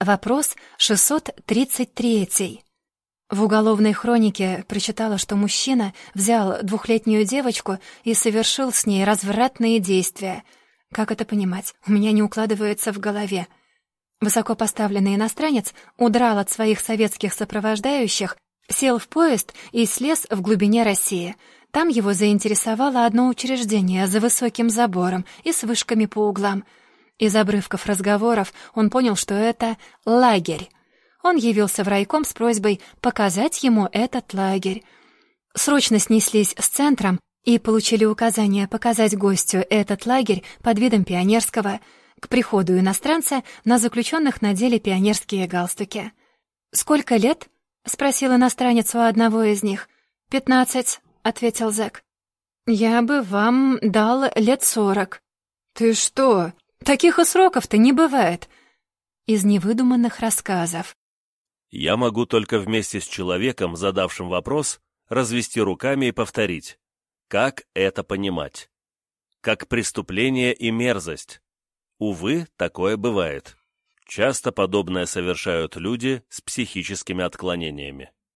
Вопрос 633. В уголовной хронике прочитала, что мужчина взял двухлетнюю девочку и совершил с ней развратные действия. Как это понимать? У меня не укладывается в голове. Высокопоставленный иностранец удрал от своих советских сопровождающих, сел в поезд и слез в глубине России. Там его заинтересовало одно учреждение за высоким забором и с вышками по углам — из обрывков разговоров он понял, что это лагерь. Он явился в райком с просьбой показать ему этот лагерь. Срочно снеслись с центром и получили указание показать гостю этот лагерь под видом пионерского. К приходу иностранца на заключенных надели пионерские галстуки. «Сколько лет?» — спросил иностранец у одного из них. «Пятнадцать», — ответил зэк. «Я бы вам дал лет сорок». «Ты что?» Таких и сроков-то не бывает. Из невыдуманных рассказов. Я могу только вместе с человеком, задавшим вопрос, развести руками и повторить. Как это понимать? Как преступление и мерзость. Увы, такое бывает. Часто подобное совершают люди с психическими отклонениями.